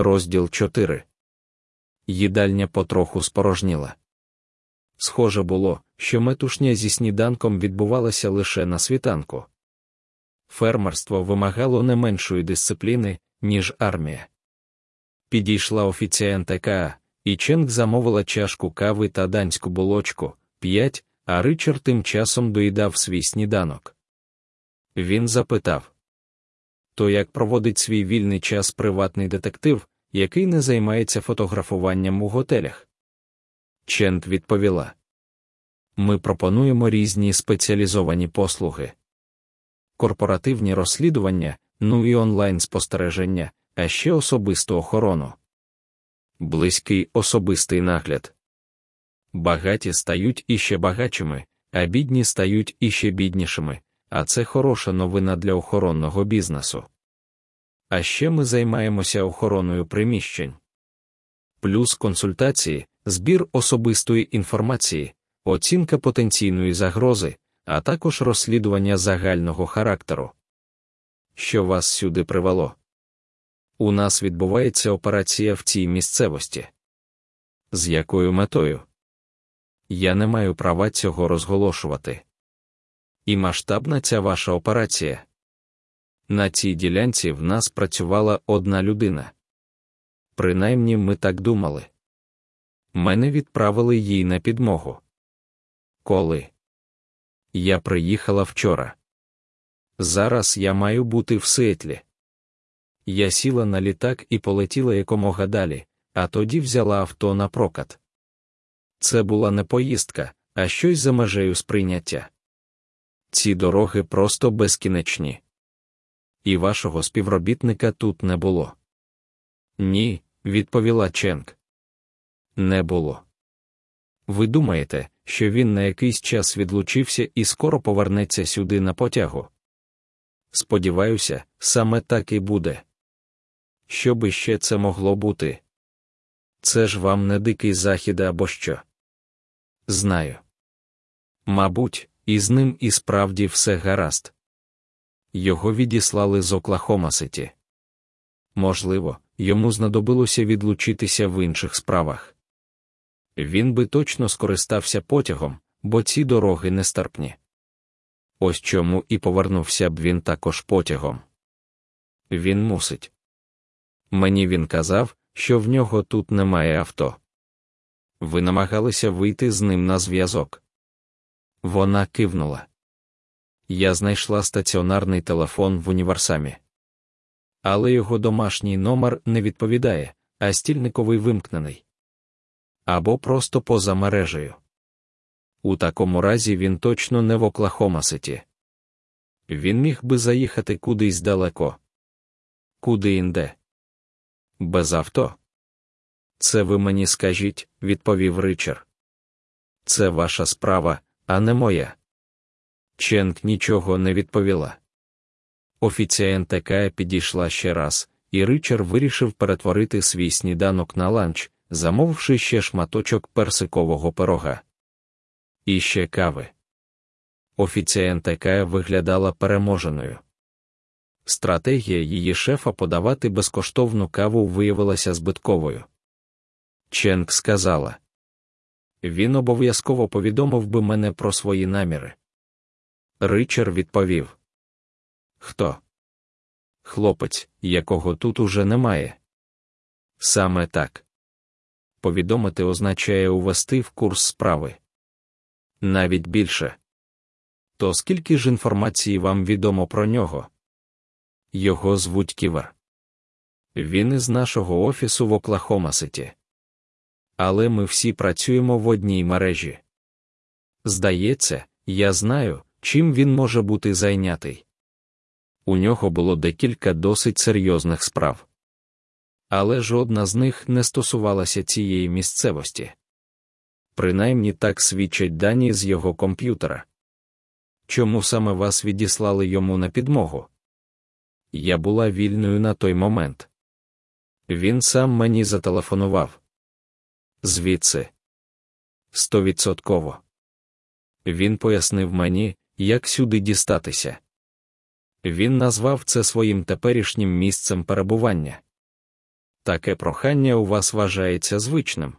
Розділ 4 Їдальня потроху спорожніла. Схоже було, що метушня зі сніданком відбувалася лише на світанку. Фермерство вимагало не меншої дисципліни, ніж армія. Підійшла офіціантка, і Ченк замовила чашку кави та данську булочку п'ять, а Ричард тим часом доїдав свій сніданок. Він запитав то як проводить свій вільний час приватний детектив, який не займається фотографуванням у готелях. Чент відповіла: Ми пропонуємо різні спеціалізовані послуги, корпоративні розслідування, ну і онлайн спостереження, а ще особисту охорону. Близький особистий нагляд. Багаті стають іще багатшими, а бідні стають іще біднішими, а це хороша новина для охоронного бізнесу. А ще ми займаємося охороною приміщень. Плюс консультації, збір особистої інформації, оцінка потенційної загрози, а також розслідування загального характеру. Що вас сюди привело? У нас відбувається операція в цій місцевості. З якою метою? Я не маю права цього розголошувати. І масштабна ця ваша операція. На цій ділянці в нас працювала одна людина. Принаймні ми так думали. Мене відправили їй на підмогу. Коли я приїхала вчора. Зараз я маю бути в Сетлі. Я сіла на літак і полетіла якомога далі, а тоді взяла авто на прокат. Це була не поїздка, а щось за межею сприйняття. Ці дороги просто безкінечні. І вашого співробітника тут не було. Ні, відповіла Ченк. Не було. Ви думаєте, що він на якийсь час відлучився і скоро повернеться сюди на потягу? Сподіваюся, саме так і буде. Що би ще це могло бути? Це ж вам не дикий захід або що? Знаю. Мабуть, із ним і справді все гаразд. Його відіслали з Оклахома Ситі. Можливо, йому знадобилося відлучитися в інших справах. Він би точно скористався потягом, бо ці дороги нестерпні. Ось чому і повернувся б він також потягом. Він мусить. Мені він казав, що в нього тут немає авто. Ви намагалися вийти з ним на зв'язок. Вона кивнула. Я знайшла стаціонарний телефон в універсамі. Але його домашній номер не відповідає, а стільниковий вимкнений. Або просто поза мережею. У такому разі він точно не в Оклахома-Ситі. Він міг би заїхати кудись далеко. Куди інде? Без авто. Це ви мені скажіть, відповів Ричард. Це ваша справа, а не моя. Ченк нічого не відповіла. Офіціантка підійшла ще раз, і Ричард вирішив перетворити свій сніданок на ланч, замовивши ще шматочок персикового пирога. І ще кави. Офіціантка виглядала переможеною. Стратегія її шефа подавати безкоштовну каву виявилася збитковою. Ченк сказала він обов'язково повідомив би мене про свої наміри. Ричард відповів Хто? Хлопець, якого тут уже немає. Саме так. Повідомити означає увести в курс справи. Навіть більше. То скільки ж інформації вам відомо про нього? Його звуть Ківер. Він із нашого офісу в Оклахома-Ситі. Але ми всі працюємо в одній мережі. Здається, я знаю, чим він може бути зайнятий. У нього було декілька досить серйозних справ. Але жодна з них не стосувалася цієї місцевості. Принаймні так свідчать дані з його комп'ютера. Чому саме вас відіслали йому на підмогу? Я була вільною на той момент. Він сам мені зателефонував. Звідси. Стовідсотково. Він пояснив мені, як сюди дістатися. Він назвав це своїм теперішнім місцем перебування. таке прохання у вас вважається звичним?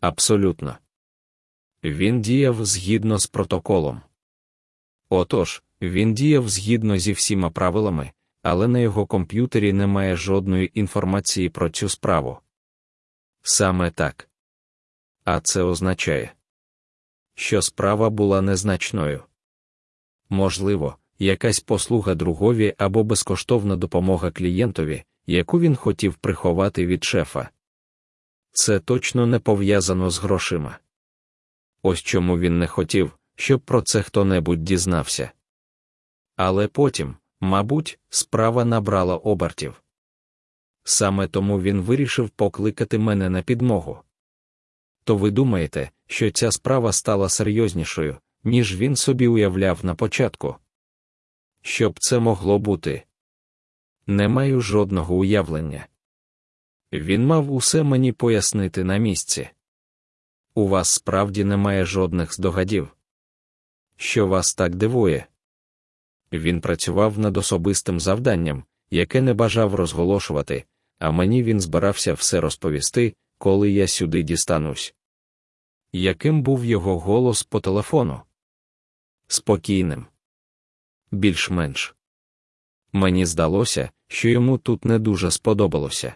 Абсолютно. Він діяв згідно з протоколом. Отож, він діяв згідно зі всіма правилами, але на його комп'ютері немає жодної інформації про цю справу. Саме так. А це означає, що справа була незначною. Можливо, якась послуга другові або безкоштовна допомога клієнтові, яку він хотів приховати від шефа. Це точно не пов'язано з грошима. Ось чому він не хотів, щоб про це хто-небудь дізнався. Але потім, мабуть, справа набрала обертів. Саме тому він вирішив покликати мене на підмогу. То ви думаєте, що ця справа стала серйознішою, ніж він собі уявляв на початку? Щоб це могло бути? Не маю жодного уявлення. Він мав усе мені пояснити на місці. У вас справді немає жодних здогадів. Що вас так дивує? Він працював над особистим завданням, яке не бажав розголошувати, а мені він збирався все розповісти, коли я сюди дістанусь. Яким був його голос по телефону? Спокійним. Більш-менш. Мені здалося, що йому тут не дуже сподобалося.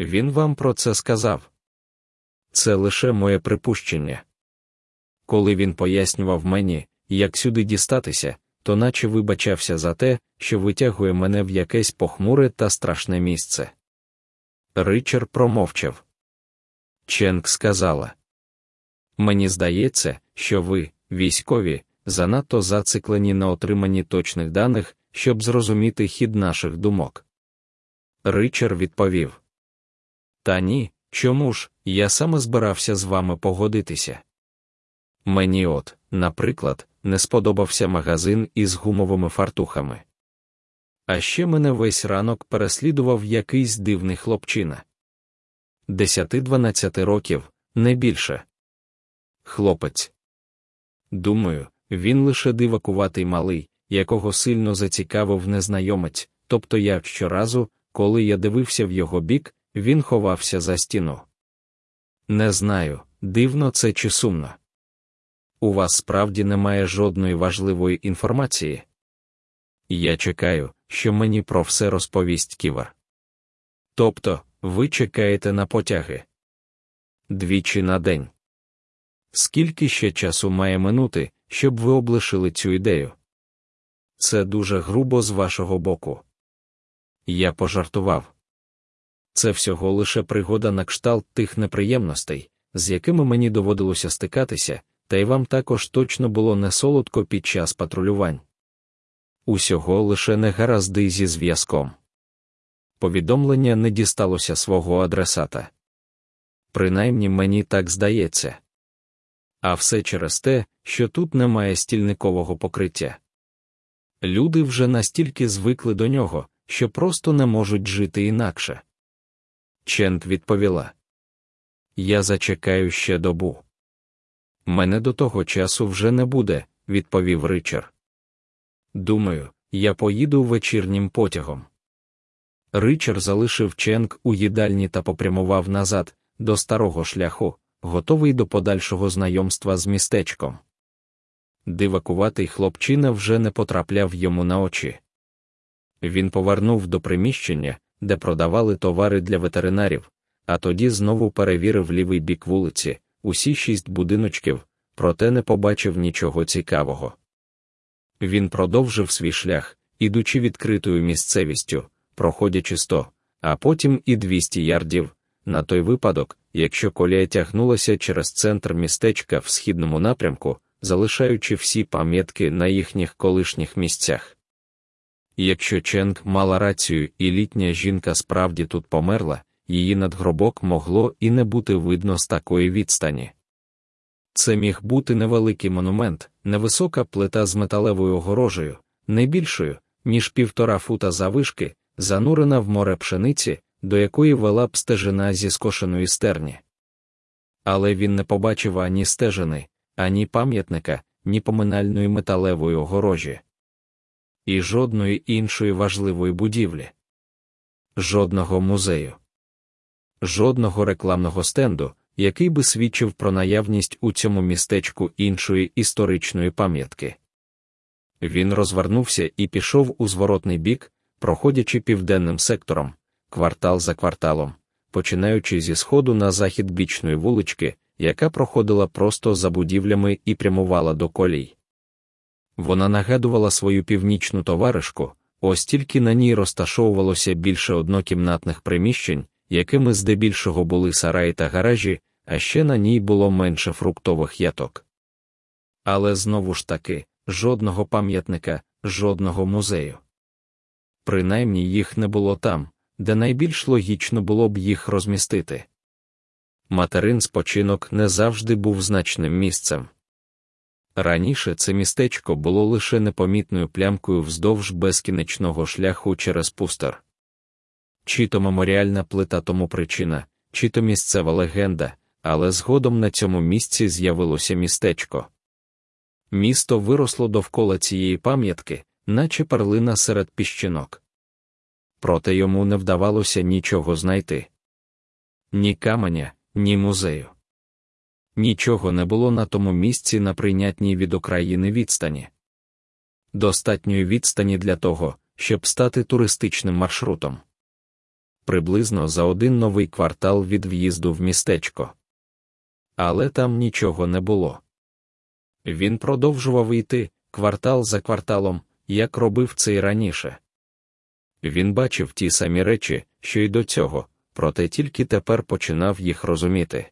Він вам про це сказав. Це лише моє припущення. Коли він пояснював мені, як сюди дістатися, то наче вибачався за те, що витягує мене в якесь похмуре та страшне місце. Ричард промовчав. Ченк сказала: Мені здається, що ви, військові, занадто зациклені на отриманні точних даних, щоб зрозуміти хід наших думок. Ричард відповів: Та ні, чому ж, я саме збирався з вами погодитися. Мені от, наприклад, не сподобався магазин із гумовими фартухами. А ще мене весь ранок переслідував якийсь дивний хлопчина. Десяти-дванадцяти років, не більше. Хлопець. Думаю, він лише дивакуватий малий, якого сильно зацікавив незнайомець, тобто я щоразу, коли я дивився в його бік, він ховався за стіну. Не знаю, дивно це чи сумно. У вас справді немає жодної важливої інформації. Я чекаю, що мені про все розповість ківер. Тобто, ви чекаєте на потяги двічі на день. Скільки ще часу має минути, щоб ви облишили цю ідею? Це дуже грубо з вашого боку. Я пожартував. Це всього лише пригода на кшталт тих неприємностей, з якими мені доводилося стикатися, та й вам також точно було не солодко під час патрулювань. Усього лише негаразди зі зв'язком. Повідомлення не дісталося свого адресата. Принаймні мені так здається. А все через те, що тут немає стільникового покриття. Люди вже настільки звикли до нього, що просто не можуть жити інакше. Чент відповіла: Я зачекаю ще добу. Мене до того часу вже не буде, відповів Ричард. Думаю, я поїду вечірнім потягом. Ричард залишив Ченк у їдальні та попрямував назад, до старого шляху, готовий до подальшого знайомства з містечком. Дивакуватий хлопчина вже не потрапляв йому на очі. Він повернув до приміщення, де продавали товари для ветеринарів, а тоді знову перевірив лівий бік вулиці, усі шість будиночків, проте не побачив нічого цікавого. Він продовжив свій шлях, ідучи відкритою місцевістю, проходячи сто, а потім і 200 ярдів, на той випадок, якщо колія тягнулася через центр містечка в східному напрямку, залишаючи всі пам'ятки на їхніх колишніх місцях. Якщо Ченк мала рацію і літня жінка справді тут померла, її надгробок могло і не бути видно з такої відстані. Це міг бути невеликий монумент, невисока плита з металевою огорожею, не більшою, ніж півтора фута завишки, занурена в море пшениці, до якої вела б стежина зі скошеної стерні. Але він не побачив ані стежини, ані пам'ятника, ні поминальної металевої огорожі. І жодної іншої важливої будівлі. жодного музею, жодного рекламного стенду, який би свідчив про наявність у цьому містечку іншої історичної пам'ятки. Він розвернувся і пішов у зворотний бік, проходячи південним сектором, квартал за кварталом, починаючи зі сходу на захід бічної вулички, яка проходила просто за будівлями і прямувала до колій. Вона нагадувала свою північну товаришку, ось тільки на ній розташовувалося більше однокімнатних приміщень, якими здебільшого були сараї та гаражі, а ще на ній було менше фруктових яток. Але знову ж таки, жодного пам'ятника, жодного музею. Принаймні їх не було там, де найбільш логічно було б їх розмістити. Материн спочинок не завжди був значним місцем. Раніше це містечко було лише непомітною плямкою вздовж безкінечного шляху через пустер. Чи то меморіальна плита тому причина, чи то місцева легенда, але згодом на цьому місці з'явилося містечко. Місто виросло довкола цієї пам'ятки, наче перлина серед піщинок. Проте йому не вдавалося нічого знайти ні каменя, ні музею. Нічого не було на тому місці на прийнятній від України відстані. Достатньої відстані для того, щоб стати туристичним маршрутом. Приблизно за один новий квартал від в'їзду в містечко. Але там нічого не було. Він продовжував йти квартал за кварталом, як робив це й раніше. Він бачив ті самі речі, що й до цього, проте тільки тепер починав їх розуміти.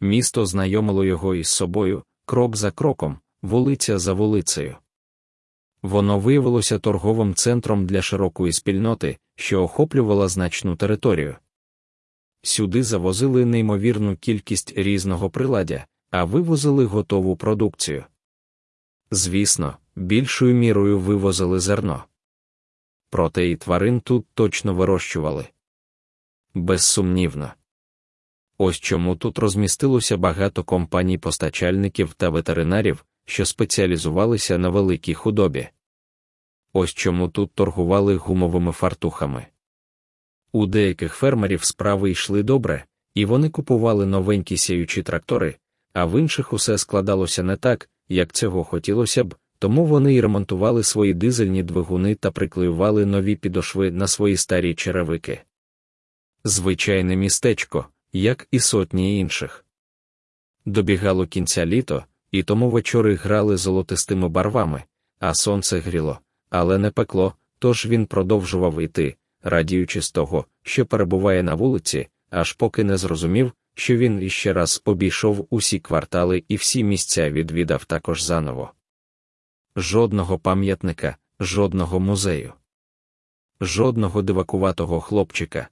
Місто знайомило його із собою, крок за кроком, вулиця за вулицею. Воно виявилося торговим центром для широкої спільноти, що охоплювала значну територію. Сюди завозили неймовірну кількість різного приладдя, а вивозили готову продукцію. Звісно, більшою мірою вивозили зерно. Проте і тварин тут точно вирощували. Безсумнівно. Ось чому тут розмістилося багато компаній постачальників та ветеринарів, що спеціалізувалися на великій худобі. Ось чому тут торгували гумовими фартухами. У деяких фермерів справи йшли добре, і вони купували новенькі сіючі трактори, а в інших усе складалося не так, як цього хотілося б, тому вони й ремонтували свої дизельні двигуни та приклеювали нові підошви на свої старі черевики. Звичайне містечко, як і сотні інших. Добігало кінця літо, і тому вечори грали золотистими барвами, а сонце гріло, але не пекло, тож він продовжував йти, радіючи з того, що перебуває на вулиці, аж поки не зрозумів, що він іще раз обійшов усі квартали і всі місця відвідав також заново. Жодного пам'ятника, жодного музею, жодного дивакуватого хлопчика.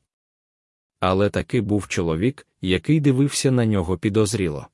Але таки був чоловік, який дивився на нього підозріло.